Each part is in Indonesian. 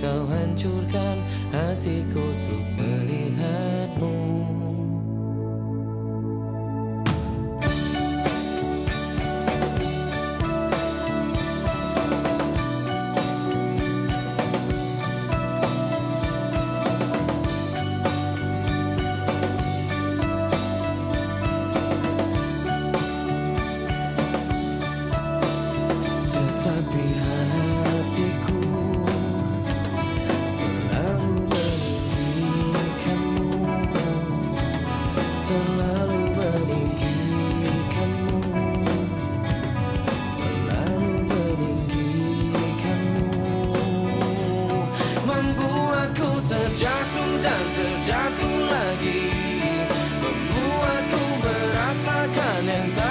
kau hancurkan hatiku tuh permanent.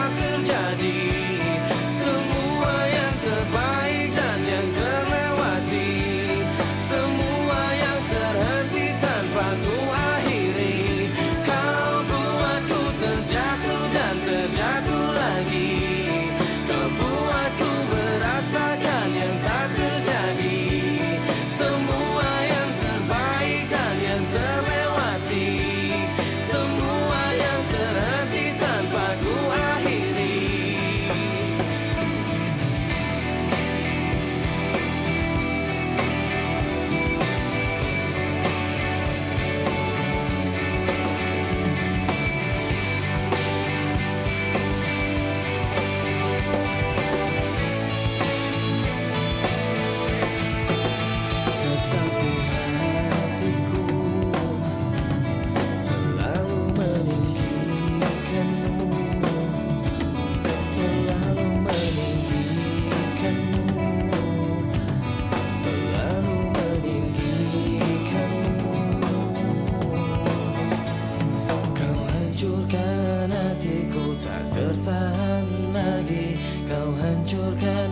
Hancurkan hatiku tak tertahan lagi. Kau hancurkan